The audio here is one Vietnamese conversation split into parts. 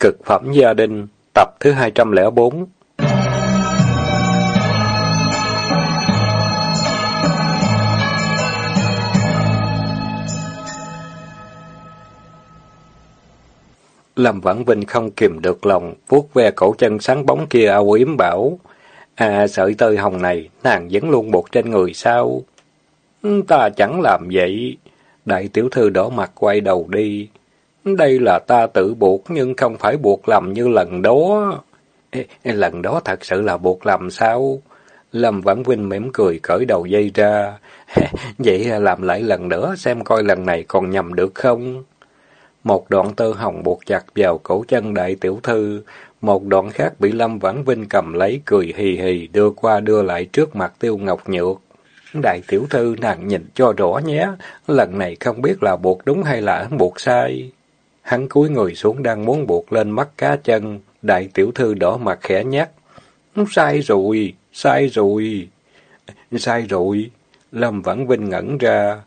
Cực phẩm gia đình, tập thứ 204 Lâm Vãn Vinh không kìm được lòng, vuốt ve cổ chân sáng bóng kia ao yếm bảo. À, sợi tơi hồng này, nàng vẫn luôn buộc trên người sao? Ừ, ta chẳng làm vậy. Đại tiểu thư đỏ mặt quay đầu đi. Đây là ta tự buộc nhưng không phải buộc lầm như lần đó. Ê, lần đó thật sự là buộc lầm sao? Lâm Vãn Vinh mỉm cười cởi đầu dây ra. Vậy làm lại lần nữa xem coi lần này còn nhầm được không? Một đoạn tơ hồng buộc chặt vào cổ chân đại tiểu thư, một đoạn khác bị Lâm Vãn Vinh cầm lấy cười hì hì đưa qua đưa lại trước mặt Tiêu Ngọc Nhược. Đại tiểu thư nàng nhìn cho rõ nhé, lần này không biết là buộc đúng hay là buộc sai. Hắn cúi người xuống đang muốn buộc lên mắt cá chân, đại tiểu thư đỏ mặt khẽ nhắc. Sai rồi, sai rồi, sai rồi. Lâm Vãn Vinh ngẩn ra,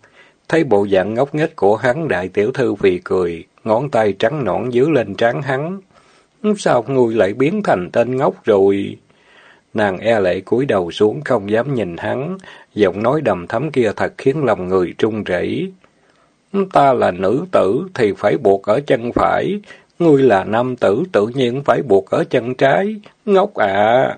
thấy bộ dạng ngốc nghếch của hắn đại tiểu thư vì cười, ngón tay trắng nõn dứa lên trán hắn. Sao ngươi lại biến thành tên ngốc rồi? Nàng e lệ cúi đầu xuống không dám nhìn hắn, giọng nói đầm thấm kia thật khiến lòng người trung rẩy. Ta là nữ tử thì phải buộc ở chân phải, ngươi là nam tử tự nhiên phải buộc ở chân trái, ngốc ạ.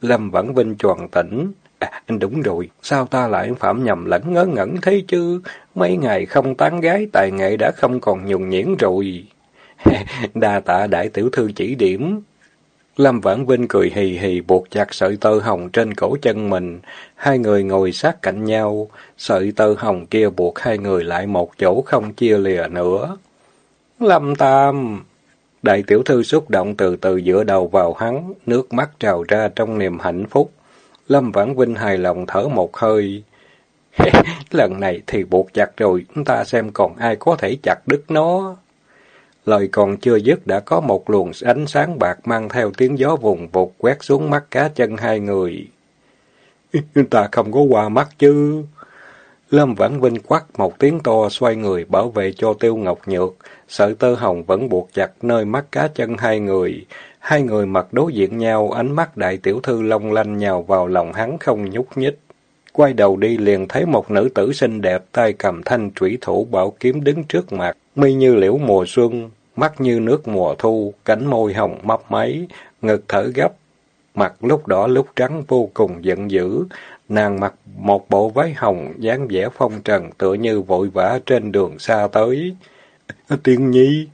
Lâm Vãn Vinh tròn tỉnh. À, đúng rồi, sao ta lại phạm nhầm lẫn ngớ ngẩn thế chứ? Mấy ngày không tán gái tài nghệ đã không còn nhùng nhiễn rồi. Đa tạ đại tiểu thư chỉ điểm. Lâm Vãn Vinh cười hì hì buộc chặt sợi tơ hồng trên cổ chân mình. Hai người ngồi sát cạnh nhau, sợi tơ hồng kia buộc hai người lại một chỗ không chia lìa nữa. Lâm Tam! Đại tiểu thư xúc động từ từ dựa đầu vào hắn, nước mắt trào ra trong niềm hạnh phúc. Lâm Vãn Vinh hài lòng thở một hơi. Lần này thì buộc chặt rồi, ta xem còn ai có thể chặt đứt nó. Lời còn chưa dứt đã có một luồng ánh sáng bạc mang theo tiếng gió vùng vụt quét xuống mắt cá chân hai người. ta không có qua mắt chứ. Lâm Vãn Vinh quát một tiếng to xoay người bảo vệ cho Tiêu Ngọc Nhược, sợi tơ hồng vẫn buộc chặt nơi mắt cá chân hai người. Hai người mặt đối diện nhau, ánh mắt đại tiểu thư long lanh nhào vào lòng hắn không nhúc nhích. Quay đầu đi liền thấy một nữ tử xinh đẹp tay cầm thanh trủy thủ bảo kiếm đứng trước mặt, mi như liễu mùa xuân, mắt như nước mùa thu, cánh môi hồng mấp máy, ngực thở gấp, mặt lúc đỏ lúc trắng vô cùng giận dữ. Nàng mặc một bộ váy hồng, dáng vẻ phong trần tựa như vội vã trên đường xa tới. Tiên nhi!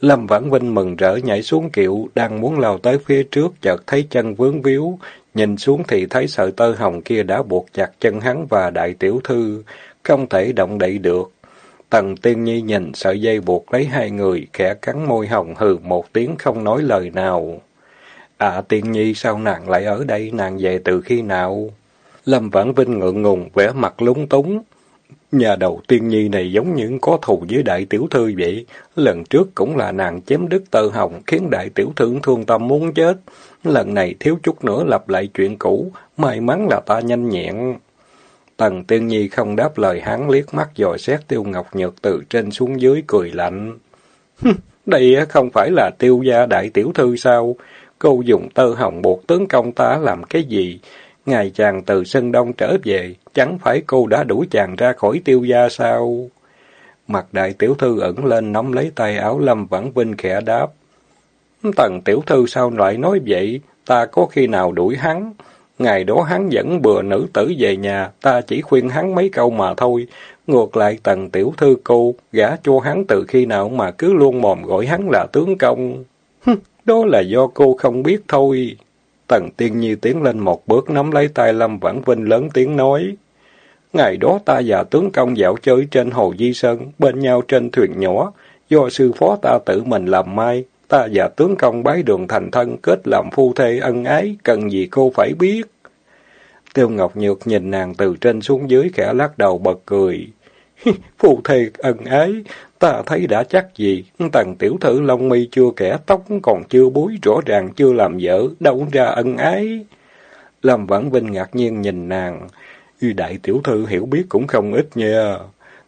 Lâm Vãn Vinh mừng rỡ nhảy xuống kiệu, đang muốn lao tới phía trước, chợt thấy chân vướng víu. Nhìn xuống thì thấy sợi tơ hồng kia đã buộc chặt chân hắn và đại tiểu thư, không thể động đậy được. Tần Tiên Nhi nhìn sợi dây buộc lấy hai người, khẽ cắn môi hồng hừ một tiếng không nói lời nào. À Tiên Nhi sao nàng lại ở đây, nàng về từ khi nào? Lâm Vãn Vinh ngượng ngùng, vẻ mặt lúng túng. Nhà đầu tiên nhi này giống như có thù với đại tiểu thư vậy. Lần trước cũng là nàng chém đứt tơ hồng, khiến đại tiểu thư thương tâm muốn chết. Lần này thiếu chút nữa lặp lại chuyện cũ, may mắn là ta nhanh nhẹn. Tần tiên nhi không đáp lời hắn liếc mắt dò xét tiêu ngọc nhược từ trên xuống dưới cười lạnh. Đây không phải là tiêu gia đại tiểu thư sao? Cô dùng tơ hồng buộc tướng công ta làm cái gì? Ngày chàng từ sân đông trở về, chẳng phải cô đã đuổi chàng ra khỏi tiêu gia sao? Mặt đại tiểu thư ẩn lên nắm lấy tay áo Lâm Vãn Vinh khẽ đáp. Tần tiểu thư sao lại nói vậy? Ta có khi nào đuổi hắn? Ngày đó hắn dẫn bừa nữ tử về nhà, ta chỉ khuyên hắn mấy câu mà thôi. Ngược lại tần tiểu thư cô, gả cho hắn từ khi nào mà cứ luôn mồm gọi hắn là tướng công. đó là do cô không biết thôi. Tần Tiên Nhi tiến lên một bước nắm lấy tay Lâm Vãn Vinh lớn tiếng nói. Ngày đó ta và tướng công dạo chơi trên hồ Di Sơn, bên nhau trên thuyền nhỏ, do sư phó ta tự mình làm mai. Ta và tướng công bái đường thành thân, kết làm phu thê ân ái, cần gì cô phải biết. Tiêu Ngọc Nhược nhìn nàng từ trên xuống dưới khẽ lắc đầu bật cười. phu thê ân ái, ta thấy đã chắc gì, tần tiểu thư lông mi chưa kẻ tóc còn chưa búi, rõ ràng chưa làm vợ, đâu ra ân ái. Lâm Vãn Vinh ngạc nhiên nhìn nàng, đại tiểu thư hiểu biết cũng không ít nha.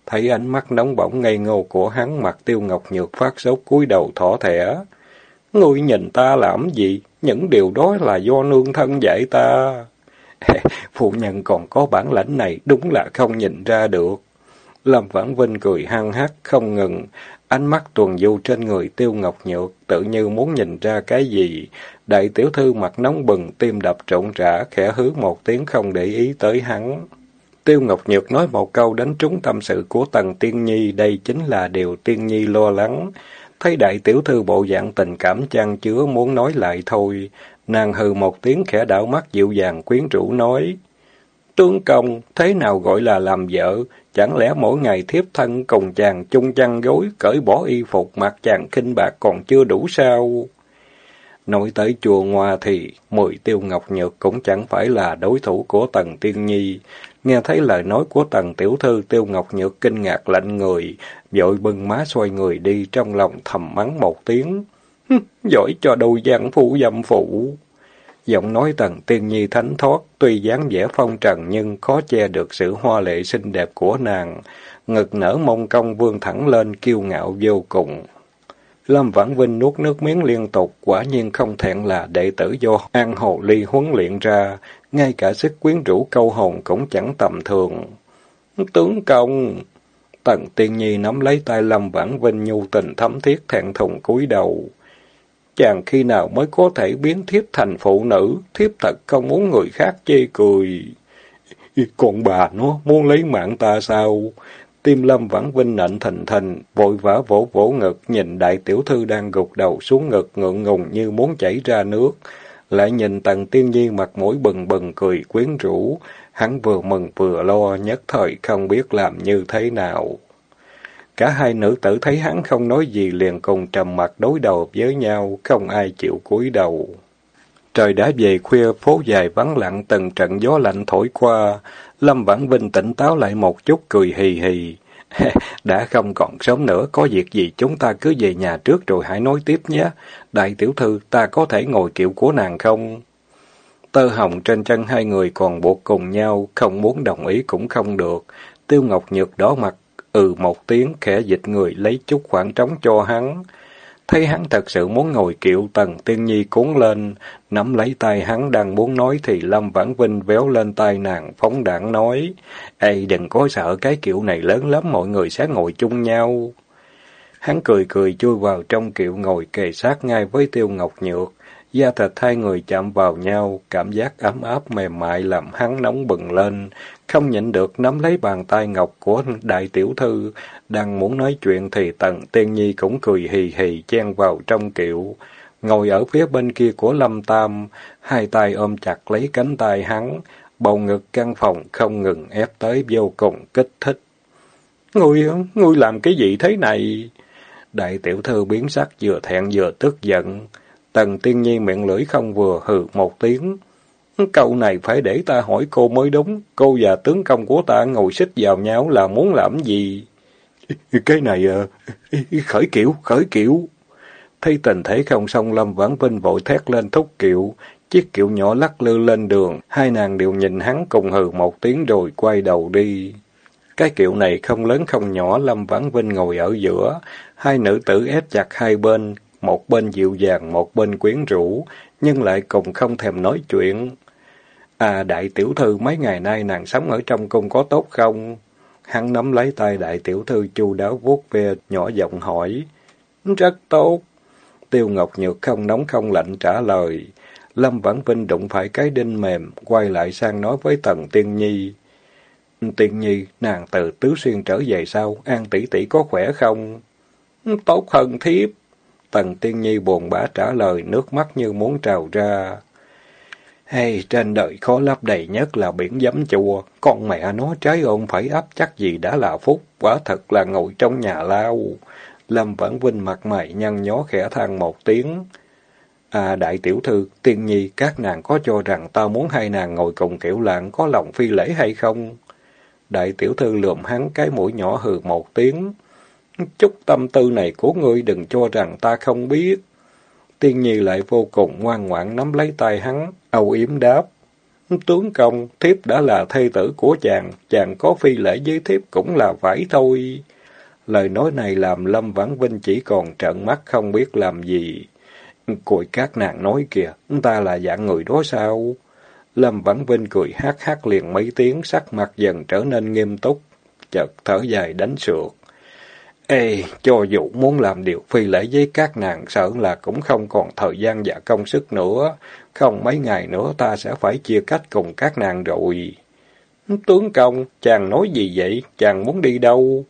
Thấy ánh mắt nóng bỏng ngây ngô của hắn mặt tiêu ngọc nhược phát sốt cúi đầu thỏ thẻ. Ngươi nhìn ta làm gì? Những điều đó là do nương thân dạy ta. Phụ nhân còn có bản lãnh này, đúng là không nhìn ra được. Lâm Vãn Vinh cười hăng hắc không ngừng, ánh mắt tuần du trên người Tiêu Ngọc Nhược, tự như muốn nhìn ra cái gì. Đại tiểu thư mặt nóng bừng, tim đập trộn rã, khẽ hứa một tiếng không để ý tới hắn. Tiêu Ngọc Nhược nói một câu đánh trúng tâm sự của Tần Tiên Nhi, đây chính là điều Tiên Nhi lo lắng. Thấy đại tiểu thư bộ dạng tình cảm chan chứa muốn nói lại thôi, nàng hừ một tiếng khẽ đảo mắt dịu dàng quyến rũ nói. Tướng công, thế nào gọi là làm vợ? Chẳng lẽ mỗi ngày thiếp thân cùng chàng chung chăn gối, cởi bỏ y phục, mặc chàng khinh bạc còn chưa đủ sao? Nói tới chùa Ngoa thì, mười tiêu ngọc nhược cũng chẳng phải là đối thủ của Tần Tiên Nhi. Nghe thấy lời nói của Tần Tiểu Thư Tiêu Ngọc Nhược kinh ngạc lạnh người, vội bưng má xoay người đi trong lòng thầm mắng một tiếng. Giỏi cho đôi giang phụ dâm phụ. Giọng nói Tần Tiên Nhi thánh thoát, tuy dáng vẻ phong trần nhưng khó che được sự hoa lệ xinh đẹp của nàng. Ngực nở mông cong vươn thẳng lên, kiêu ngạo vô cùng. Lâm Vãn Vinh nuốt nước miếng liên tục, quả nhiên không thẹn là đệ tử do An Hồ Ly huấn luyện ra, ngay cả sức quyến rũ câu hồn cũng chẳng tầm thường. Tướng công! Tần Tiên Nhi nắm lấy tay Lâm Vãn Vinh nhu tình thấm thiết thẹn thùng cúi đầu. Chàng khi nào mới có thể biến thiếp thành phụ nữ, thiếp thật không muốn người khác chê cười. Còn bà nó muốn lấy mạng ta sao? Tim Lâm Vãn Vinh nện thình thình, vội vã vỗ vỗ ngực, nhìn đại tiểu thư đang gục đầu xuống ngực ngượng ngùng như muốn chảy ra nước. Lại nhìn tần tiên nhi mặt mũi bừng bừng cười quyến rũ, hắn vừa mừng vừa lo, nhất thời không biết làm như thế nào. Cả hai nữ tử thấy hắn không nói gì liền cùng trầm mặt đối đầu với nhau, không ai chịu cúi đầu. Trời đã về khuya, phố dài vắng lặng từng trận gió lạnh thổi qua. Lâm Vãn Vinh tỉnh táo lại một chút cười hì hì. Đã không còn sớm nữa, có việc gì chúng ta cứ về nhà trước rồi hãy nói tiếp nhé. Đại tiểu thư, ta có thể ngồi kiệu của nàng không? Tơ hồng trên chân hai người còn buộc cùng nhau, không muốn đồng ý cũng không được. Tiêu Ngọc Nhược đỏ mặt, ừ một tiếng, khẽ dịch người lấy chút khoảng trống cho hắn. Thấy hắn thật sự muốn ngồi kiệu, Tần Tiên Nhi cuốn lên, nắm lấy tay hắn đang muốn nói thì Lâm Vãn Vinh véo lên tay nàng, phóng đảng nói, Ê đừng có sợ cái kiệu này lớn lắm, mọi người sẽ ngồi chung nhau. Hắn cười cười chui vào trong kiệu ngồi kề sát ngay với Tiêu Ngọc Nhược. Da thịt hai người chạm vào nhau, cảm giác ấm áp mềm mại làm hắn nóng bừng lên, không nhịn được nắm lấy bàn tay ngọc của đại tiểu thư, đang muốn nói chuyện thì tận tiên nhi cũng cười hì hì chen vào trong kiệu, ngồi ở phía bên kia của lâm tam, hai tay ôm chặt lấy cánh tay hắn, bầu ngực căn phòng không ngừng ép tới vô cùng kích thích. Ngươi, ngươi làm cái gì thế này? Đại tiểu thư biến sắc vừa thẹn vừa tức giận. Tần tiên nhi miệng lưỡi không vừa hừ một tiếng. Câu này phải để ta hỏi cô mới đúng. Cô và tướng công của ta ngồi xích vào nhau là muốn làm gì? Cái này à, khởi kiểu, khởi kiểu. Thấy tình thế không xong Lâm Vãn Vinh vội thét lên thúc kiệu. Chiếc kiệu nhỏ lắc lư lên đường. Hai nàng đều nhìn hắn cùng hừ một tiếng rồi quay đầu đi. Cái kiệu này không lớn không nhỏ, Lâm Vãn Vinh ngồi ở giữa. Hai nữ tử ép chặt hai bên, một bên dịu dàng, một bên quyến rũ, nhưng lại cùng không thèm nói chuyện. À, đại tiểu thư, mấy ngày nay nàng sống ở trong cung có tốt không? Hắn nắm lấy tay đại tiểu thư chu đáo vuốt ve, nhỏ giọng hỏi. Rất tốt. Tiêu Ngọc Nhược không nóng không lạnh trả lời. Lâm Vãn Vinh đụng phải cái đinh mềm, quay lại sang nói với Tần Tiên Nhi. Tiên Nhi, nàng từ Tứ Xuyên trở về sau, An tỷ tỷ có khỏe không? Tốt hơn thiếp. Tần Tiên Nhi buồn bã trả lời, nước mắt như muốn trào ra. Hay, trên đời khó lấp đầy nhất là biển giấm chua, con mẹ nó trái ôm phải ấp chắc gì đã là phúc, quả thật là ngồi trong nhà lao. Lâm Vãn Vinh mặt mày nhăn nhó khẽ than một tiếng. À đại tiểu thư, tiên nhi, các nàng có cho rằng ta muốn hai nàng ngồi cùng kiểu lạng có lòng phi lễ hay không? Đại tiểu thư lườm hắn cái mũi nhỏ hừ một tiếng. Chút tâm tư này của ngươi đừng cho rằng ta không biết. Tiên nhi lại vô cùng ngoan ngoãn nắm lấy tay hắn, âu yếm đáp. Tướng công, thiếp đã là thê tử của chàng, chàng có phi lễ với thiếp cũng là phải thôi. Lời nói này làm Lâm Vãn Vinh chỉ còn trợn mắt không biết làm gì. Cội các nàng nói kìa, ta là dạng người đó sao? Lâm Vãn Vinh cười hát hát liền mấy tiếng, sắc mặt dần trở nên nghiêm túc, chợt thở dài đánh sượt. Ê, cho dù muốn làm điều phi lễ với các nàng sợ là cũng không còn thời gian và công sức nữa. Không mấy ngày nữa ta sẽ phải chia cách cùng các nàng rồi. Tướng công, chàng nói gì vậy? Chàng muốn đi đâu?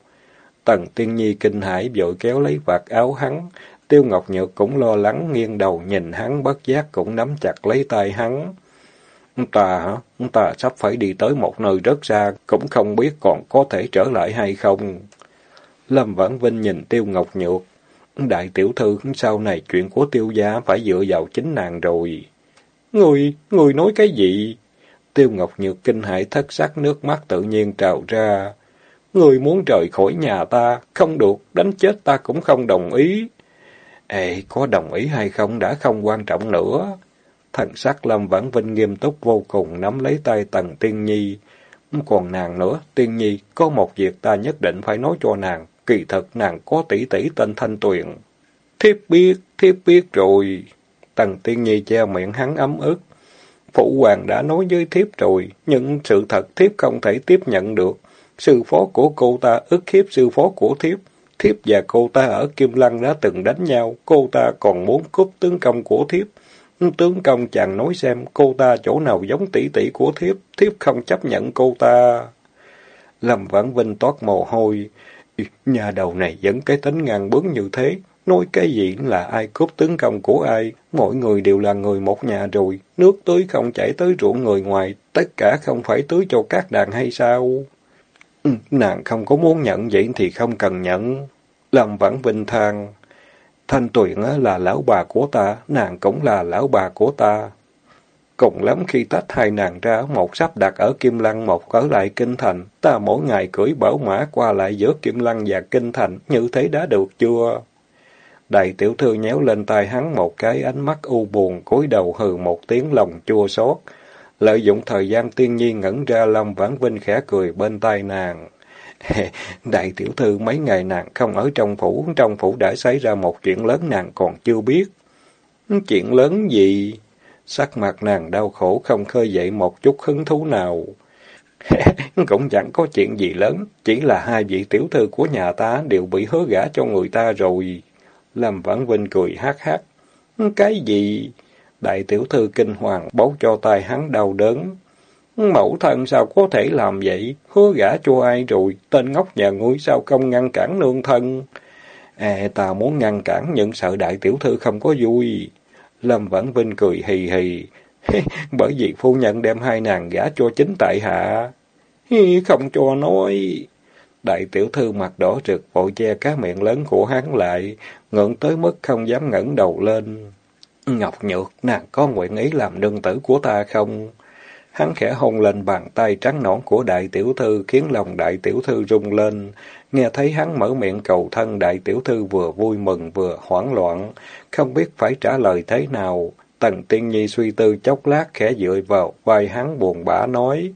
Tần Tiên Nhi kinh hãi vội kéo lấy vạt áo hắn. Tiêu Ngọc Nhược cũng lo lắng nghiêng đầu nhìn hắn bất giác cũng nắm chặt lấy tay hắn. Ta hả? Ta sắp phải đi tới một nơi rất xa, cũng không biết còn có thể trở lại hay không. Lâm Vãn Vinh nhìn Tiêu Ngọc Nhược. Đại tiểu thư, sau này chuyện của tiêu gia phải dựa vào chính nàng rồi. Người, người nói cái gì? Tiêu Ngọc Nhược kinh hãi thất sắc nước mắt tự nhiên trào ra. Người muốn rời khỏi nhà ta, không được, đánh chết ta cũng không đồng ý. Ê, có đồng ý hay không đã không quan trọng nữa. Thần sắc Lâm Vãn Vinh nghiêm túc vô cùng nắm lấy tay Tần Tiên Nhi. Còn nàng nữa, Tiên Nhi, có một việc ta nhất định phải nói cho nàng. Kỳ thật nàng có tỷ tỷ tên Thanh Tuyền. Thiếp biết, thiếp biết rồi. Tần Tiên Nhi che miệng hắn ấm ức. Phụ hoàng đã nói với thiếp rồi, nhưng sự thật thiếp không thể tiếp nhận được. Sư phó của cô ta ức hiếp sư phó của thiếp. Thiếp và cô ta ở Kim Lăng đã từng đánh nhau, cô ta còn muốn cướp tướng công của thiếp. Tướng công chàng nói xem cô ta chỗ nào giống tỷ tỷ của thiếp, thiếp không chấp nhận cô ta. Lâm Vãn Vinh toát mồ hôi. Nhà đầu này vẫn cái tính ngang bướng như thế. Nói cái gì là ai cướp tướng công của ai. mọi người đều là người một nhà rồi. Nước tưới không chảy tới ruộng người ngoài. Tất cả không phải tưới cho các đàn hay sao? Ừ, nàng không có muốn nhận vậy thì không cần nhận. Lâm Vãn Vinh than. Thanh Tuyền là lão bà của ta, nàng cũng là lão bà của ta. Cùng lắm khi tách hai nàng ra, một sắp đặt ở Kim Lăng, một ở lại Kinh Thành. Ta mỗi ngày cưỡi bảo mã qua lại giữa Kim Lăng và Kinh Thành, như thế đã được chưa? Đại tiểu thư nhéo lên tay hắn một cái ánh mắt u buồn, cúi đầu hừ một tiếng lòng chua xót. Lợi dụng thời gian tiên nhi ngẩn ra Lâm Vãn Vinh khẽ cười bên tai nàng. Đại tiểu thư mấy ngày nàng không ở trong phủ, trong phủ đã xảy ra một chuyện lớn nàng còn chưa biết. Chuyện lớn gì? Sắc mặt nàng đau khổ không khơi dậy một chút hứng thú nào. Cũng chẳng có chuyện gì lớn, chỉ là hai vị tiểu thư của nhà ta đều bị hứa gả cho người ta rồi. Lâm Vãn Vinh cười hát hát. Cái gì? Đại tiểu thư kinh hoàng bấu cho tay hắn đau đớn. Mẫu thân sao có thể làm vậy? Hứa gả cho ai rồi? Tên ngốc nhà ngươi sao không ngăn cản nương thân? À, ta muốn ngăn cản nhưng sợ đại tiểu thư không có vui. Lâm Vãn Vinh cười hì hì. Bởi vì phu nhân đem hai nàng gả cho chính tại hạ. Không cho nói. Đại tiểu thư mặt đỏ rực vội che cá miệng lớn của hắn lại, ngượng tới mức không dám ngẩng đầu lên. Ngọc Nhược, nàng có nguyện ý làm nương tử của ta không? Hắn khẽ hôn lên bàn tay trắng nõn của đại tiểu thư, khiến lòng đại tiểu thư rung lên. Nghe thấy hắn mở miệng cầu thân, đại tiểu thư vừa vui mừng vừa hoảng loạn, không biết phải trả lời thế nào. Tần Tiên Nhi suy tư chốc lát khẽ dựa vào vai hắn buồn bã nói.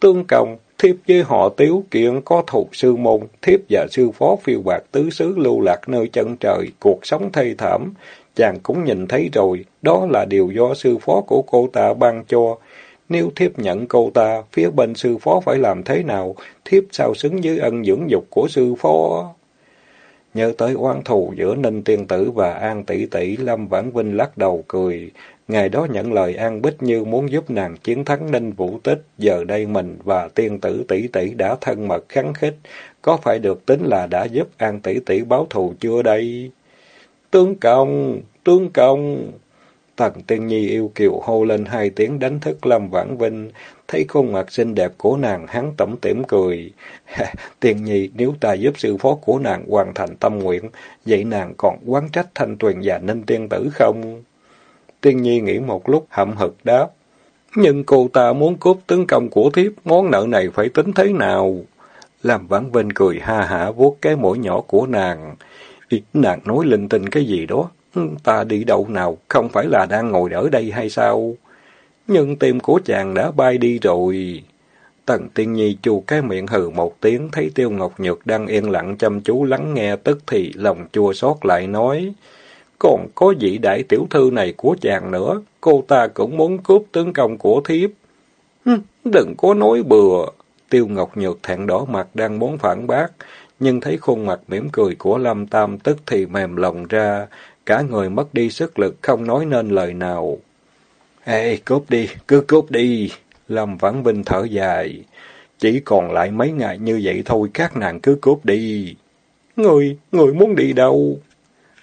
Tương công, thiếp với họ tiếu kiện có thuộc sư môn, thiếp và sư phó phiêu bạc tứ xứ lưu lạc nơi chân trời, cuộc sống thê thảm. Chàng cũng nhìn thấy rồi, đó là điều do sư phó của cô ta ban cho. Nếu thiếp nhận cô ta, phía bên sư phó phải làm thế nào? Thiếp sao xứng với ân dưỡng dục của sư phó? Nhớ tới oan thù giữa Ninh Tiên Tử và An Tỷ Tỷ, Lâm Vãn Vinh lắc đầu cười. Ngày đó nhận lời An Bích Như muốn giúp nàng chiến thắng Ninh Vũ Tích, giờ đây mình và Tiên Tử Tỷ Tỷ đã thân mật kháng khích, có phải được tính là đã giúp An Tỷ Tỷ báo thù chưa đây? Tướng công, tướng công! Tần Tiên Nhi yêu kiều hô lên hai tiếng đánh thức Lâm Vãn Vinh, thấy khuôn mặt xinh đẹp của nàng hắn tẩm tỉm cười. Tiên Nhi, nếu ta giúp sư phó của nàng hoàn thành tâm nguyện, vậy nàng còn quán trách Thanh Tuyền và Ninh Tiên Tử không? Tiên Nhi nghĩ một lúc hậm hực đáp. Nhưng cô ta muốn cướp tướng công của thiếp, món nợ này phải tính thế nào? Lâm Vãn Vinh cười ha hả vuốt cái mũi nhỏ của nàng. Nàng nói linh tinh cái gì đó, Ta đi đâu nào, không phải là đang ngồi ở đây hay sao? Nhưng tim của chàng đã bay đi rồi. Tần Tiên Nhi chu cái miệng hừ một tiếng, thấy Tiêu Ngọc Nhược đang yên lặng chăm chú lắng nghe, tức thì lòng chua xót lại nói. Còn có vị đại tiểu thư này của chàng nữa, cô ta cũng muốn cướp tướng công của thiếp. Đừng có nói bừa. Tiêu Ngọc Nhược thẹn đỏ mặt đang muốn phản bác, nhưng thấy khuôn mặt mỉm cười của Lâm Tam tức thì mềm lòng ra, cả người mất đi sức lực không nói nên lời nào. Ê, cướp đi, cứ cướp đi. Lâm Vãn Vinh thở dài. Chỉ còn lại mấy ngày như vậy thôi, các nàng cứ cướp đi. Người, người muốn đi đâu?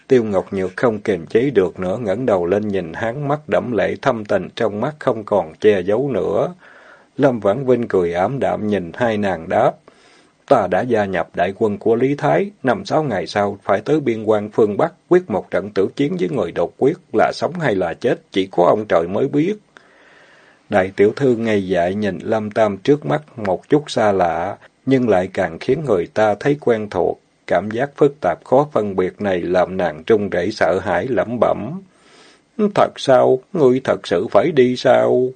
Tiêu Ngọc Nhược không kiềm chế được nữa, ngẩng đầu lên nhìn hắn mắt đẫm lệ thâm tình trong mắt không còn che giấu nữa. Lâm Vãn Vinh cười ảm đạm nhìn hai nàng đáp. Ta đã gia nhập đại quân của Lý Thái, năm sáu ngày sau phải tới biên quan phương Bắc quyết một trận tử chiến với người đột quyết là sống hay là chết, chỉ có ông trời mới biết. Đại tiểu thư ngây dại nhìn Lâm Tam trước mắt một chút xa lạ, nhưng lại càng khiến người ta thấy quen thuộc. Cảm giác phức tạp khó phân biệt này làm nàng trung rẩy sợ hãi lẩm bẩm. Thật sao? Ngươi thật sự phải đi sao?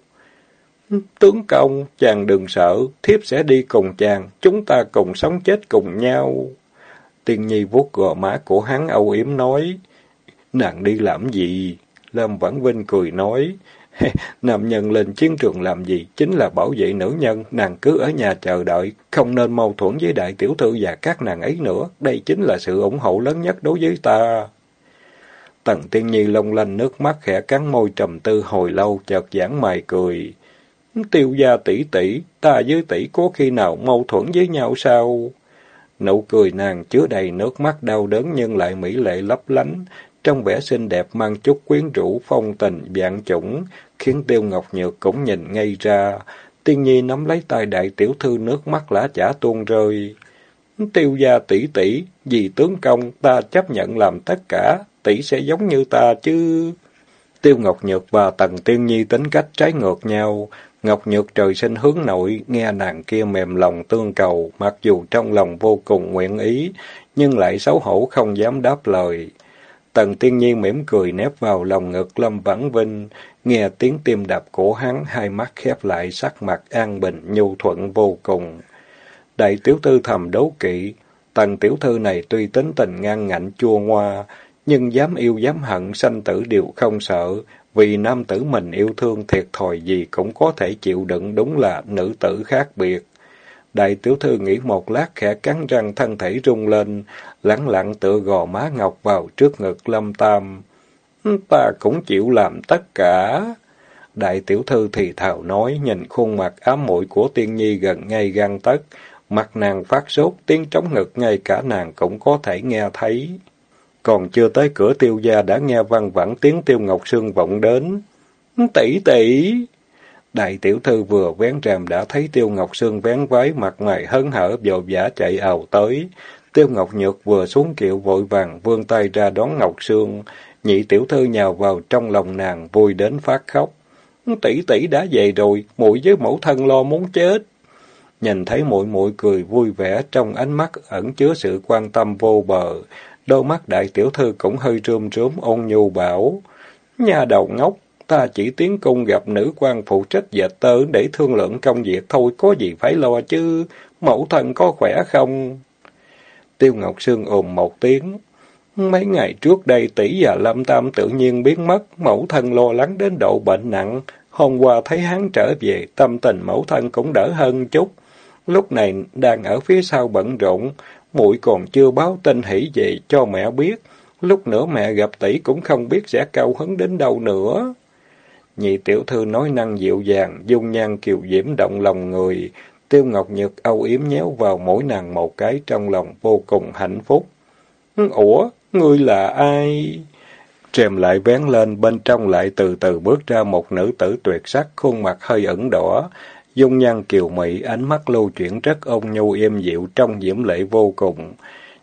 Tướng công, chàng đừng sợ, thiếp sẽ đi cùng chàng, chúng ta cùng sống chết cùng nhau. Tiên nhi vuốt gò má của hắn âu yếm nói. Nàng đi làm gì? Lâm Vãn Vinh cười nói. Nam nhân lên chiến trường làm gì? Chính là bảo vệ nữ nhân, nàng cứ ở nhà chờ đợi, không nên mâu thuẫn với đại tiểu thư và các nàng ấy nữa. Đây chính là sự ủng hộ lớn nhất đối với ta. Tần Tiên Nhi long lanh nước mắt khẽ cắn môi trầm tư hồi lâu, chợt giãn mày cười. Tiêu gia tỷ tỷ, ta với tỷ có khi nào mâu thuẫn với nhau sao? Nụ cười nàng chứa đầy nước mắt đau đớn nhưng lại mỹ lệ lấp lánh, trong vẻ xinh đẹp mang chút quyến rũ phong tình vạn chủng, khiến Tiêu Ngọc Nhược cũng nhìn ngay ra. Tiên Nhi nắm lấy tay đại tiểu thư nước mắt lã chả tuôn rơi. Tiêu gia tỷ tỷ, vì tướng công ta chấp nhận làm tất cả, tỷ sẽ giống như ta chứ. Tiêu Ngọc Nhược và Tần Tiên Nhi tính cách trái ngược nhau, Ngọc Nhược trời sinh hướng nội, nghe nàng kia mềm lòng tương cầu, mặc dù trong lòng vô cùng nguyện ý, nhưng lại xấu hổ không dám đáp lời. Tần Tiên Nhiên mỉm cười nép vào lòng ngực Lâm Vãn Vinh, nghe tiếng tim đập của hắn, hai mắt khép lại sắc mặt an bình, nhu thuận vô cùng. Đại tiểu thư thầm đấu kỵ, tần tiểu thư này tuy tính tình ngang ngạnh chua ngoa, nhưng dám yêu dám hận, sanh tử đều không sợ, vì nam tử mình yêu thương thiệt thòi gì cũng có thể chịu đựng đúng là nữ tử khác biệt. Đại tiểu thư nghĩ một lát khẽ cắn răng thân thể rung lên, lẳng lặng tựa gò má ngọc vào trước ngực lâm tam. Ta cũng chịu làm tất cả. Đại tiểu thư thì thào nói, nhìn khuôn mặt ám muội của tiên nhi gần ngay gan tất, mặt nàng phát sốt, tiếng trống ngực ngay cả nàng cũng có thể nghe thấy. Còn chưa tới cửa tiêu gia đã nghe văng vẳng tiếng tiêu ngọc sương vọng đến. Tỷ tỷ! Đại tiểu thư vừa vén rèm đã thấy tiêu ngọc sương vén váy mặt mày hớn hở vội vã chạy ào tới. Tiêu ngọc nhược vừa xuống kiệu vội vàng vươn tay ra đón ngọc sương. Nhị tiểu thư nhào vào trong lòng nàng vui đến phát khóc. Tỷ tỷ đã về rồi, muội với mẫu thân lo muốn chết. Nhìn thấy muội muội cười vui vẻ trong ánh mắt ẩn chứa sự quan tâm vô bờ, Đôi mắt đại tiểu thư cũng hơi rơm rớm ôn nhu bảo. Nhà đầu ngốc, ta chỉ tiến cung gặp nữ quan phụ trách dệt tơ để thương lượng công việc thôi, có gì phải lo chứ, mẫu thân có khỏe không? Tiêu Ngọc Sương ồn một tiếng. Mấy ngày trước đây tỷ và Lâm Tam tự nhiên biến mất, mẫu thân lo lắng đến độ bệnh nặng. Hôm qua thấy hắn trở về, tâm tình mẫu thân cũng đỡ hơn chút. Lúc này đang ở phía sau bận rộn, muội còn chưa báo tin hỷ về cho mẹ biết, lúc nữa mẹ gặp tỷ cũng không biết sẽ cao hứng đến đâu nữa. Nhị tiểu thư nói năng dịu dàng, dung nhan kiều diễm động lòng người, tiêu ngọc nhược âu yếm nhéo vào mỗi nàng một cái trong lòng vô cùng hạnh phúc. Ủa, ngươi là ai? Trèm lại vén lên, bên trong lại từ từ bước ra một nữ tử tuyệt sắc, khuôn mặt hơi ẩn đỏ, dung nhan kiều mị, ánh mắt lưu chuyển rất ôn nhu êm dịu trong diễm lệ vô cùng.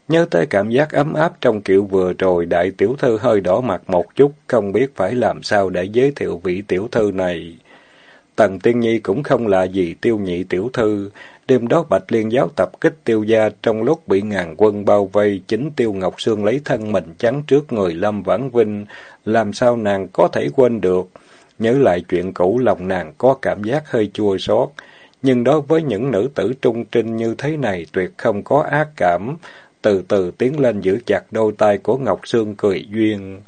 Nhớ tới cảm giác ấm áp trong kiệu vừa rồi, đại tiểu thư hơi đỏ mặt một chút, không biết phải làm sao để giới thiệu vị tiểu thư này. Tần Tiên Nhi cũng không là gì tiêu nhị tiểu thư. Đêm đó Bạch Liên giáo tập kích tiêu gia trong lúc bị ngàn quân bao vây, chính tiêu Ngọc Sương lấy thân mình chắn trước người Lâm Vãn Vinh, làm sao nàng có thể quên được. Nhớ lại chuyện cũ lòng nàng có cảm giác hơi chua xót, nhưng đối với những nữ tử trung trinh như thế này tuyệt không có ác cảm. Từ từ tiến lên giữ chặt đôi tay của Ngọc Sương cười duyên.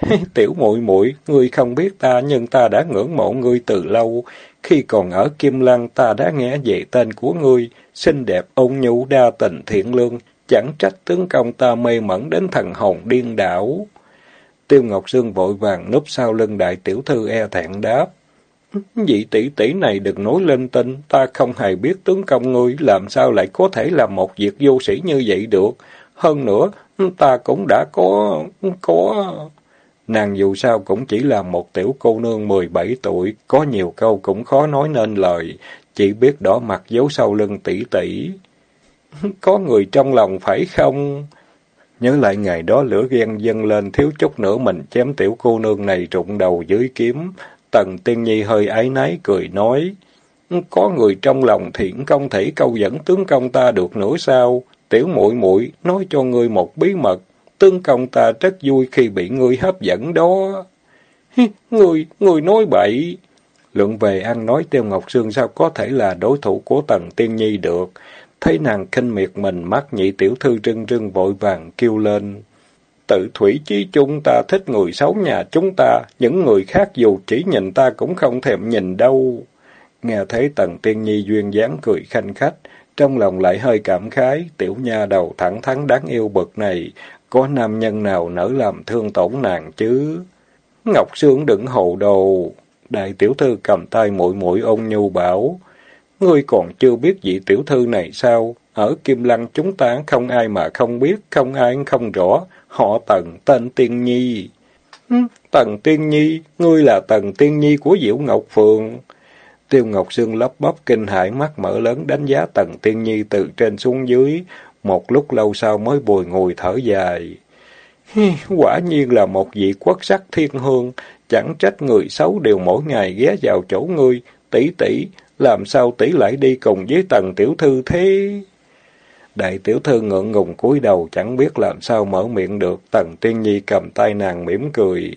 Tiểu muội muội, ngươi không biết ta nhưng ta đã ngưỡng mộ ngươi từ lâu. Khi còn ở Kim Lăng ta đã nghe về tên của ngươi, xinh đẹp ôn nhu đa tình thiện lương, chẳng trách tướng công ta mê mẩn đến thần hồn điên đảo. Tiêu Ngọc Sương vội vàng núp sau lưng đại tiểu thư e thẹn đáp. Vị tỷ tỷ này đừng nói lên tin, ta không hề biết tướng công ngươi làm sao lại có thể làm một việc vô sĩ như vậy được. Hơn nữa, ta cũng đã có... có... Nàng dù sao cũng chỉ là một tiểu cô nương 17 tuổi, có nhiều câu cũng khó nói nên lời, chỉ biết đỏ mặt giấu sau lưng tỷ tỷ. Có người trong lòng phải không? Nhớ lại ngày đó lửa ghen dâng lên, thiếu chút nữa mình chém tiểu cô nương này rụng đầu dưới kiếm. Tần Tiên Nhi hơi ái náy, cười nói. Có người trong lòng thiện công thể câu dẫn tướng công ta được nữa sao? Tiểu muội muội, nói cho ngươi một bí mật. Tướng công ta rất vui khi bị ngươi hấp dẫn đó. người người nói bậy. Luận về ăn nói Tiêu Ngọc Sương sao có thể là đối thủ của Tần Tiên Nhi được. Thấy nàng khinh miệt mình mắt nhị tiểu thư rưng rưng vội vàng kêu lên. Tự thủy chí chúng ta thích người xấu nhà chúng ta, những người khác dù chỉ nhìn ta cũng không thèm nhìn đâu. Nghe thấy Tần Tiên Nhi duyên dáng cười khanh khách, trong lòng lại hơi cảm khái, tiểu nha đầu thẳng thắn đáng yêu bậc này, có nam nhân nào nỡ làm thương tổn nàng chứ? Ngọc Sương đừng hồ đồ. Đại tiểu thư cầm tay mũi mũi ôn nhu bảo, Ngươi còn chưa biết vị tiểu thư này sao? Ở Kim Lăng chúng ta không ai mà không biết, không ai không rõ. Họ Tần, tên Tiên Nhi. Tần Tiên Nhi, ngươi là Tần Tiên Nhi của Diệu Ngọc Phường. Tiêu Ngọc Sương lấp bắp kinh hãi mắt mở lớn đánh giá Tần Tiên Nhi từ trên xuống dưới. Một lúc lâu sau mới bùi ngùi thở dài. Quả nhiên là một vị quốc sắc thiên hương, chẳng trách người xấu đều mỗi ngày ghé vào chỗ ngươi, tỷ tỷ, làm sao tỷ lại đi cùng với tần tiểu thư thế? Đại tiểu thư ngượng ngùng cúi đầu chẳng biết làm sao mở miệng được, tần tiên nhi cầm tay nàng mỉm cười.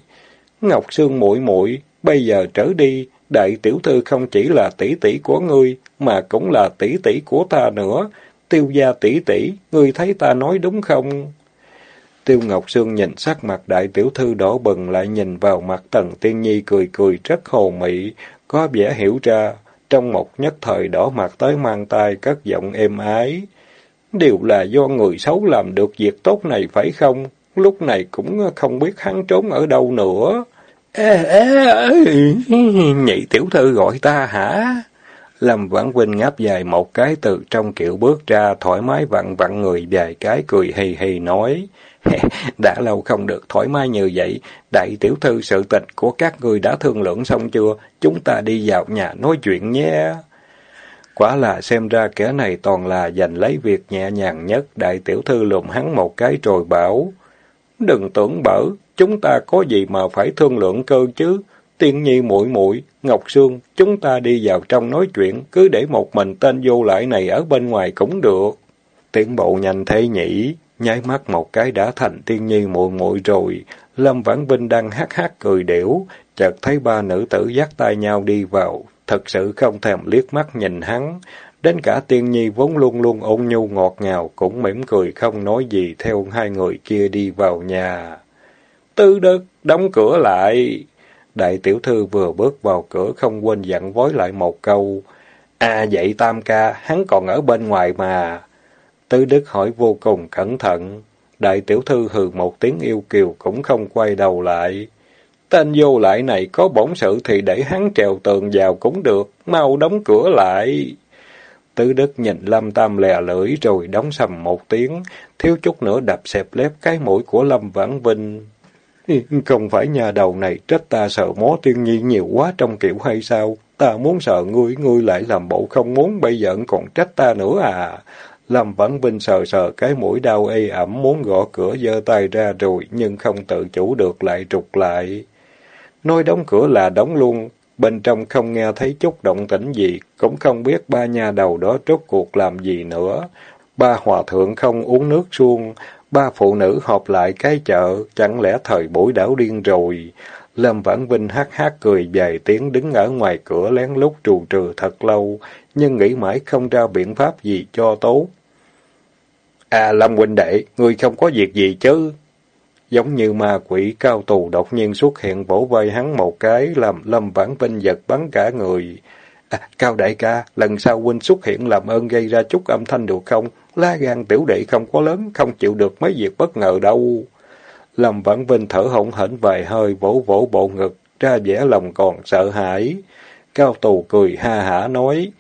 Ngọc Sương muội muội bây giờ trở đi, đại tiểu thư không chỉ là tỷ tỷ của ngươi, mà cũng là tỷ tỷ của ta nữa. Tiêu gia tỷ tỷ, ngươi thấy ta nói đúng không? Tiêu Ngọc Sương nhìn sắc mặt đại tiểu thư đỏ bừng lại nhìn vào mặt Tần Tiên Nhi cười cười rất hồ mị, có vẻ hiểu ra, trong một nhất thời đỏ mặt tới mang tay cất giọng êm ái. Đều là do người xấu làm được việc tốt này phải không? Lúc này cũng không biết hắn trốn ở đâu nữa. Ê, ê, nhị tiểu thư gọi ta hả? Lâm Vãn Vinh ngáp dài một cái từ trong kiểu bước ra, thoải mái vặn vặn người vài cái cười hì hì nói. đã lâu không được thoải mái như vậy, đại tiểu thư sự tình của các người đã thương lượng xong chưa? Chúng ta đi vào nhà nói chuyện nhé. Quả là xem ra kẻ này toàn là giành lấy việc nhẹ nhàng nhất, đại tiểu thư lùm hắn một cái rồi bảo. Đừng tưởng bở, chúng ta có gì mà phải thương lượng cơ chứ? Tiên nhi muội muội Ngọc Sương, chúng ta đi vào trong nói chuyện, cứ để một mình tên vô lại này ở bên ngoài cũng được. Tiến bộ nhanh thế nhỉ, nháy mắt một cái đã thành tiên nhi muội muội rồi. Lâm Vãn Vinh đang hát hát cười điểu, chợt thấy ba nữ tử dắt tay nhau đi vào, thật sự không thèm liếc mắt nhìn hắn. Đến cả tiên nhi vốn luôn luôn ôn nhu ngọt ngào, cũng mỉm cười không nói gì theo hai người kia đi vào nhà. Tư đức, đóng cửa lại. Đại tiểu thư vừa bước vào cửa không quên dặn vối lại một câu. À vậy tam ca, hắn còn ở bên ngoài mà. Tứ Đức hỏi vô cùng cẩn thận. Đại tiểu thư hừ một tiếng yêu kiều cũng không quay đầu lại. Tên vô lại này có bổn sự thì để hắn trèo tường vào cũng được, mau đóng cửa lại. Tứ Đức nhìn Lâm Tam lè lưỡi rồi đóng sầm một tiếng, thiếu chút nữa đập xẹp lép cái mũi của Lâm Vãn Vinh. Không phải nhà đầu này trách ta sợ mó tiên nhi nhiều quá trong kiểu hay sao? Ta muốn sợ ngươi, ngươi lại làm bộ không muốn, bây giờ còn trách ta nữa à? Lâm Vãn Vinh sờ sờ cái mũi đau ê ẩm muốn gõ cửa giơ tay ra rồi, nhưng không tự chủ được lại trục lại. Nói đóng cửa là đóng luôn, bên trong không nghe thấy chút động tĩnh gì, cũng không biết ba nhà đầu đó rốt cuộc làm gì nữa. Ba hòa thượng không uống nước suông, ba phụ nữ họp lại cái chợ, chẳng lẽ thời buổi đảo điên rồi. Lâm Vãn Vinh hát hát cười vài tiếng đứng ở ngoài cửa lén lút trù trừ thật lâu, nhưng nghĩ mãi không ra biện pháp gì cho tốt. À Lâm huynh đệ, ngươi không có việc gì chứ? Giống như ma quỷ cao tù đột nhiên xuất hiện vỗ vai hắn một cái, làm Lâm Vãn Vinh giật bắn cả người. À, cao đại ca, lần sau huynh xuất hiện làm ơn gây ra chút âm thanh được không? Lá gan tiểu đệ không có lớn, không chịu được mấy việc bất ngờ đâu. Lâm Vãn Vinh thở hổn hển vài hơi, vỗ vỗ bộ ngực, ra vẻ lòng còn sợ hãi. Cao tù cười ha hả nói,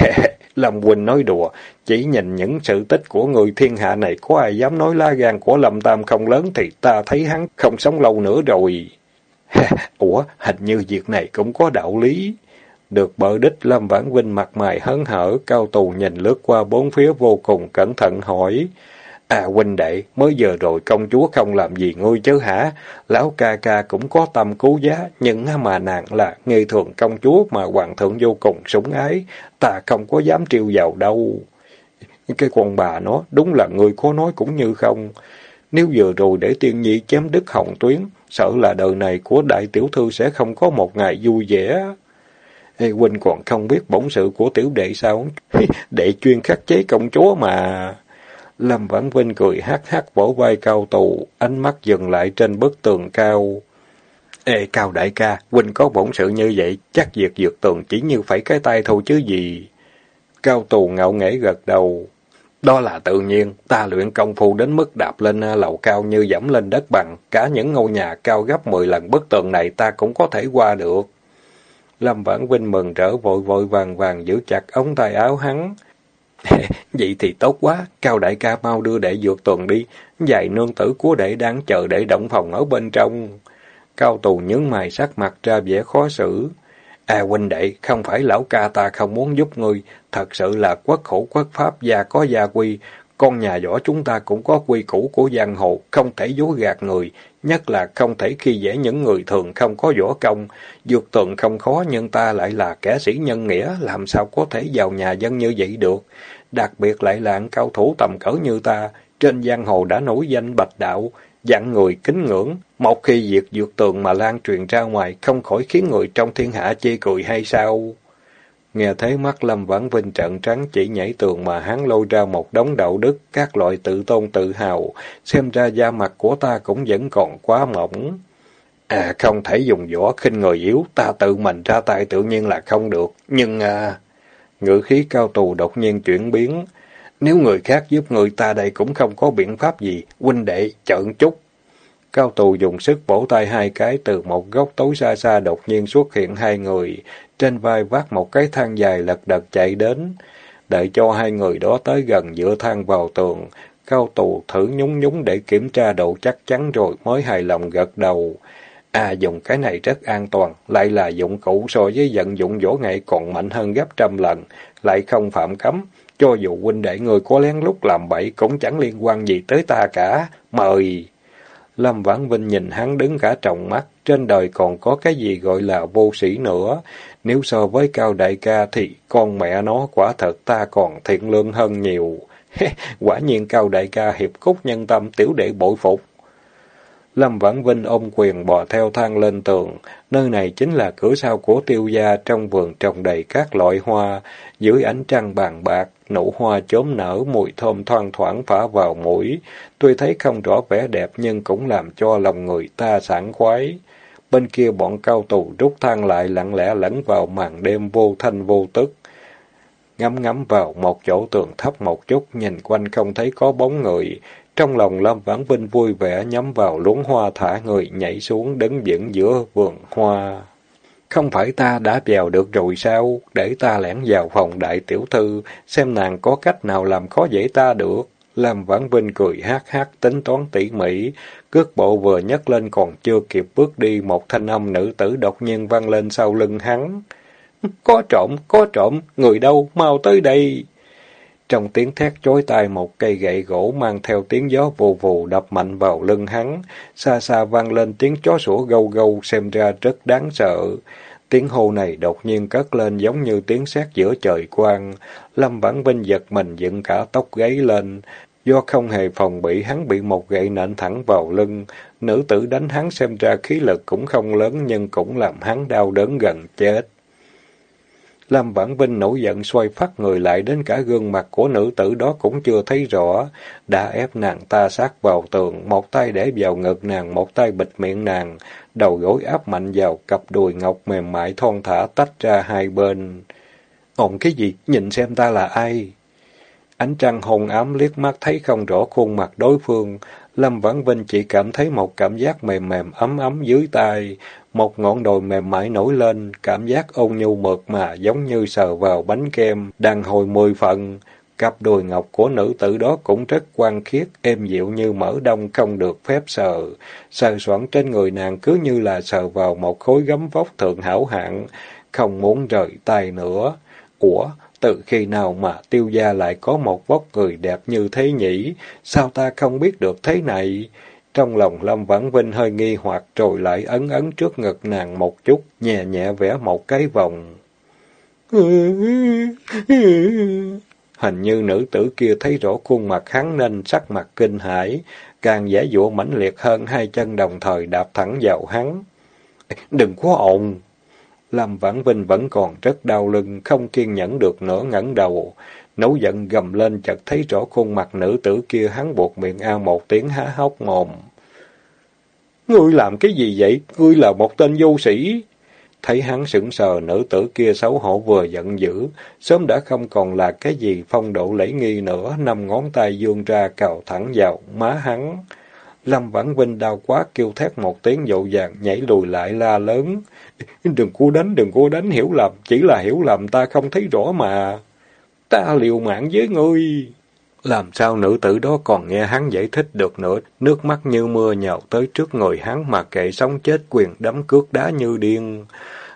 Lâm Quỳnh nói đùa, chỉ nhìn những sự tích của người thiên hạ này có ai dám nói lá gan của Lâm Tam không lớn thì ta thấy hắn không sống lâu nữa rồi. Ủa, hình như việc này cũng có đạo lý. Được bờ đích Lâm Vãn Vinh mặt mày hớn hở, cao tù nhìn lướt qua bốn phía vô cùng cẩn thận hỏi. À huynh đệ, mới giờ rồi công chúa không làm gì ngươi chứ hả? Lão ca ca cũng có tâm cứu giá, nhưng mà nàng là nghi thường công chúa mà hoàng thượng vô cùng sủng ái, ta không có dám trêu vào đâu. Cái con bà nó, đúng là người có nói cũng như không. Nếu vừa rồi để tiên nhi chém đứt hồng tuyến, sợ là đời này của đại tiểu thư sẽ không có một ngày vui vẻ. Ê, huynh còn không biết bổn sự của tiểu đệ sao? Đệ chuyên khắc chế công chúa mà. Lâm Vãn Vinh cười hát hát vỗ vai cao tù, ánh mắt dừng lại trên bức tường cao. Ê, cao đại ca, huynh có bổn sự như vậy, chắc việc dược tường chỉ như phải cái tay thôi chứ gì. Cao tù ngạo nghễ gật đầu. Đó là tự nhiên, ta luyện công phu đến mức đạp lên à, lầu cao như dẫm lên đất bằng, cả những ngôi nhà cao gấp 10 lần bức tường này ta cũng có thể qua được. Lâm Vãn Vinh mừng rỡ vội vội vàng vàng giữ chặt ống tay áo hắn. Vậy thì tốt quá, Cao đại ca mau đưa đệ dược tuần đi, dạy nương tử của đệ đang chờ đệ động phòng ở bên trong. Cao tù nhướng mày sắc mặt ra vẻ khó xử. À huynh đệ, không phải lão ca ta không muốn giúp ngươi, thật sự là quốc khổ quốc pháp gia có gia quy, con nhà võ chúng ta cũng có quy củ của giang hồ, không thể dối gạt người, nhất là không thể khi dễ những người thường không có võ công. Dược tượng không khó nhưng ta lại là kẻ sĩ nhân nghĩa, làm sao có thể vào nhà dân như vậy được. Đặc biệt lại là cao thủ tầm cỡ như ta, trên giang hồ đã nổi danh bạch đạo, dặn người kính ngưỡng. Một khi việc dược tường mà lan truyền ra ngoài, không khỏi khiến người trong thiên hạ chê cười hay sao? Nghe thấy mắt Lâm Vãn Vinh trận trắng chỉ nhảy tường mà hắn lôi ra một đống đạo đức, các loại tự tôn tự hào, xem ra da mặt của ta cũng vẫn còn quá mỏng. À, không thể dùng võ khinh người yếu, ta tự mình ra tay tự nhiên là không được, nhưng à... Ngữ khí cao tù đột nhiên chuyển biến. Nếu người khác giúp người ta đây cũng không có biện pháp gì, huynh đệ, chợn chút. Cao tù dùng sức vỗ tay hai cái từ một góc tối xa xa đột nhiên xuất hiện hai người, trên vai vác một cái thang dài lật đật chạy đến. Đợi cho hai người đó tới gần dựa thang vào tường, cao tù thử nhúng nhúng để kiểm tra độ chắc chắn rồi mới hài lòng gật đầu. À dùng cái này rất an toàn, lại là dụng cụ so với vận dụng võ nghệ còn mạnh hơn gấp trăm lần, lại không phạm cấm. Cho dù huynh đệ người có lén lút làm bậy cũng chẳng liên quan gì tới ta cả. Mời! Lâm Vãn Vinh nhìn hắn đứng cả trọng mắt, trên đời còn có cái gì gọi là vô sĩ nữa. Nếu so với cao đại ca thì con mẹ nó quả thật ta còn thiện lương hơn nhiều. Quả nhiên cao đại ca hiệp cốt nhân tâm tiểu đệ bội phục. Lâm Vãn Vinh ôm quyền bò theo thang lên tường. Nơi này chính là cửa sau của tiêu gia trong vườn trồng đầy các loại hoa. Dưới ánh trăng bàn bạc, nụ hoa chốm nở, mùi thơm thoang thoảng phả vào mũi. Tuy thấy không rõ vẻ đẹp nhưng cũng làm cho lòng người ta sảng khoái. Bên kia bọn cao tù rút thang lại lặng lẽ lẫn vào màn đêm vô thanh vô tức. Ngắm ngắm vào một chỗ tường thấp một chút, nhìn quanh không thấy có bóng người. Trong lòng Lâm Vãn Vinh vui vẻ nhắm vào luống hoa thả người nhảy xuống đứng vững giữa vườn hoa. Không phải ta đã vào được rồi sao? Để ta lẻn vào phòng đại tiểu thư, xem nàng có cách nào làm khó dễ ta được. Lâm Vãn Vinh cười hát hát tính toán tỉ mỉ, cước bộ vừa nhấc lên còn chưa kịp bước đi, một thanh âm nữ tử đột nhiên vang lên sau lưng hắn. Có trộm, có trộm, người đâu, mau tới đây. Trong tiếng thét chói tai một cây gậy gỗ mang theo tiếng gió vù vù đập mạnh vào lưng hắn, xa xa vang lên tiếng chó sủa gâu gâu xem ra rất đáng sợ. Tiếng hô này đột nhiên cất lên giống như tiếng sét giữa trời quang. Lâm Vãn Vinh giật mình dựng cả tóc gáy lên. Do không hề phòng bị hắn bị một gậy nện thẳng vào lưng. Nữ tử đánh hắn xem ra khí lực cũng không lớn nhưng cũng làm hắn đau đớn gần chết. Lâm Vãn Vinh nổi giận xoay phát người lại đến cả gương mặt của nữ tử đó cũng chưa thấy rõ. Đã ép nàng ta sát vào tường, một tay để vào ngực nàng, một tay bịt miệng nàng, đầu gối áp mạnh vào cặp đùi ngọc mềm mại thon thả tách ra hai bên. Ồn cái gì? Nhìn xem ta là ai? Ánh trăng hồng ám liếc mắt thấy không rõ khuôn mặt đối phương. Lâm Vãn Vinh chỉ cảm thấy một cảm giác mềm mềm ấm ấm dưới tay, một ngọn đồi mềm mại nổi lên, cảm giác ôn nhu mượt mà giống như sờ vào bánh kem, đang hồi mười phần. Cặp đùi ngọc của nữ tử đó cũng rất quan khiết, êm dịu như mỡ đông không được phép sờ. Sờ soạn trên người nàng cứ như là sờ vào một khối gấm vóc thượng hảo hạng, không muốn rời tay nữa. Ủa, từ khi nào mà tiêu gia lại có một vóc người đẹp như thế nhỉ? Sao ta không biết được thế này? Trong lòng Lâm Vãn Vinh hơi nghi hoặc rồi lại ấn ấn trước ngực nàng một chút, nhẹ nhẹ vẽ một cái vòng. Hình như nữ tử kia thấy rõ khuôn mặt hắn nên sắc mặt kinh hãi, càng giả dụa mãnh liệt hơn hai chân đồng thời đạp thẳng vào hắn. Đừng có ồn! Lâm Vãn Vinh vẫn còn rất đau lưng, không kiên nhẫn được nữa ngẩng đầu. Nấu giận gầm lên chợt thấy rõ khuôn mặt nữ tử kia hắn buộc miệng a một tiếng há hốc mồm. Ngươi làm cái gì vậy? Ngươi là một tên vô sĩ. Thấy hắn sững sờ, nữ tử kia xấu hổ vừa giận dữ, sớm đã không còn là cái gì phong độ lễ nghi nữa, năm ngón tay dương ra cào thẳng vào má hắn. Lâm Vãn Vinh đau quá kêu thét một tiếng dội vàng nhảy lùi lại la lớn. Đừng cố đánh, đừng cố đánh, hiểu lầm, chỉ là hiểu lầm ta không thấy rõ mà. Ta liều mạng với ngươi. Làm sao nữ tử đó còn nghe hắn giải thích được nữa, nước mắt như mưa nhào tới trước người hắn mà kệ sống chết quyền đấm cước đá như điên.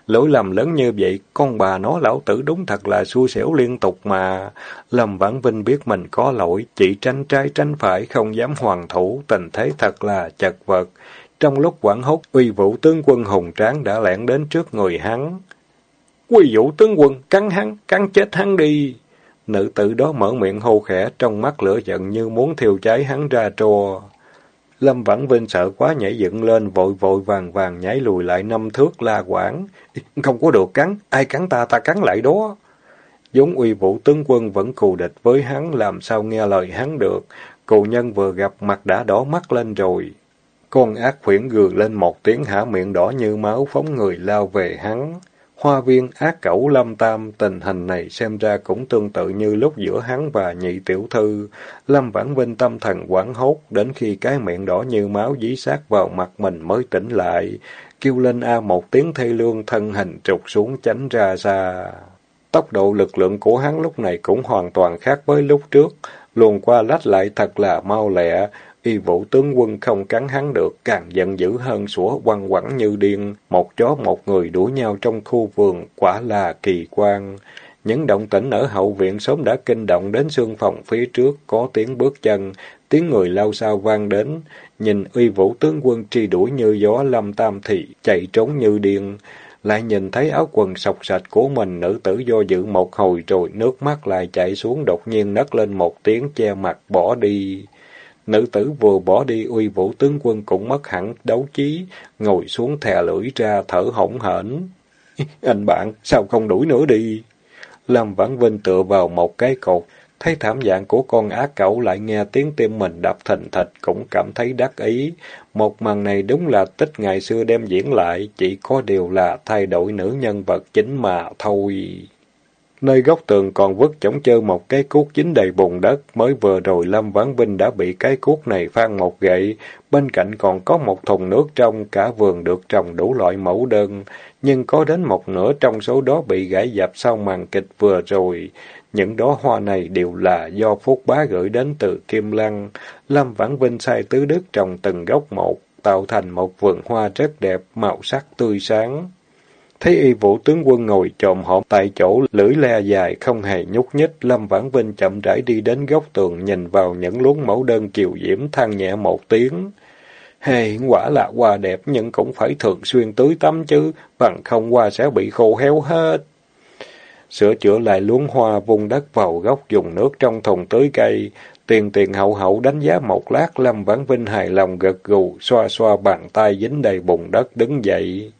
Lỗi lầm lớn như vậy, con bà nó lão tử đúng thật là xui xẻo liên tục mà. Lâm Vãn Vinh biết mình có lỗi, chỉ tránh trái tránh phải, không dám hoàn thủ, tình thế thật là chật vật. Trong lúc quảng hốt, uy vũ tướng quân hùng tráng đã lẻn đến trước người hắn. Uy vũ tướng quân, cắn hắn, cắn chết hắn đi. Nữ tử đó mở miệng hô khẽ, trong mắt lửa giận như muốn thiêu cháy hắn ra trò. Lâm Vãn Vinh sợ quá nhảy dựng lên, vội vội vàng vàng nhảy lùi lại năm thước la quảng. Không có được cắn, ai cắn ta ta cắn lại đó. Giống uy vũ tướng quân vẫn cù địch với hắn, làm sao nghe lời hắn được. Cụ nhân vừa gặp mặt đã đỏ mắt lên rồi. Con ác khuyển gừ lên một tiếng hả miệng đỏ như máu phóng người lao về hắn. Hoa viên ác cẩu lâm tam, tình hình này xem ra cũng tương tự như lúc giữa hắn và nhị tiểu thư. Lâm Vãn Vinh tâm thần quảng hốt, đến khi cái miệng đỏ như máu dí sát vào mặt mình mới tỉnh lại. Kêu lên A một tiếng thê lương thân hình trục xuống tránh ra xa. Tốc độ lực lượng của hắn lúc này cũng hoàn toàn khác với lúc trước. Luồn qua lách lại thật là mau lẹ, Y vũ tướng quân không cắn hắn được, càng giận dữ hơn sủa quăng quẳng như điên, một chó một người đuổi nhau trong khu vườn, quả là kỳ quan. Những động tĩnh ở hậu viện sớm đã kinh động đến xương phòng phía trước, có tiếng bước chân, tiếng người lao sao vang đến. Nhìn uy vũ tướng quân truy đuổi như gió lâm tam thị, chạy trốn như điên. Lại nhìn thấy áo quần sọc sạch của mình, nữ tử do dự một hồi rồi nước mắt lại chạy xuống đột nhiên nấc lên một tiếng che mặt bỏ đi. Nữ tử vừa bỏ đi uy vũ tướng quân cũng mất hẳn đấu chí, ngồi xuống thè lưỡi ra thở hổn hển. Anh bạn, sao không đuổi nữa đi? Lâm Vãn Vinh tựa vào một cái cột, thấy thảm dạng của con ác cẩu lại nghe tiếng tim mình đập thình thịch cũng cảm thấy đắc ý. Một màn này đúng là tích ngày xưa đem diễn lại, chỉ có điều là thay đổi nữ nhân vật chính mà thôi. Nơi góc tường còn vứt chống chơ một cái cuốc dính đầy bùn đất, mới vừa rồi Lâm Vãn Vinh đã bị cái cuốc này phan một gậy, bên cạnh còn có một thùng nước trong, cả vườn được trồng đủ loại mẫu đơn, nhưng có đến một nửa trong số đó bị gãy dập sau màn kịch vừa rồi. Những đóa hoa này đều là do Phúc Bá gửi đến từ Kim Lăng. Lâm Vãn Vinh sai tứ đức trồng từng gốc một, tạo thành một vườn hoa rất đẹp, màu sắc tươi sáng. Thấy y vũ tướng quân ngồi trộm hổm tại chỗ, lưỡi le dài, không hề nhúc nhích, Lâm Vãn Vinh chậm rãi đi đến góc tường, nhìn vào những luống mẫu đơn kiều diễm, than nhẹ một tiếng. Hey, quả là hoa đẹp, nhưng cũng phải thường xuyên tưới tắm chứ, bằng không hoa sẽ bị khô héo hết. Sửa chữa lại luống hoa, vung đất vào góc dùng nước trong thùng tưới cây. Tiền tiền hậu hậu đánh giá một lát, Lâm Vãn Vinh hài lòng gật gù, xoa xoa bàn tay dính đầy bùn đất đứng dậy.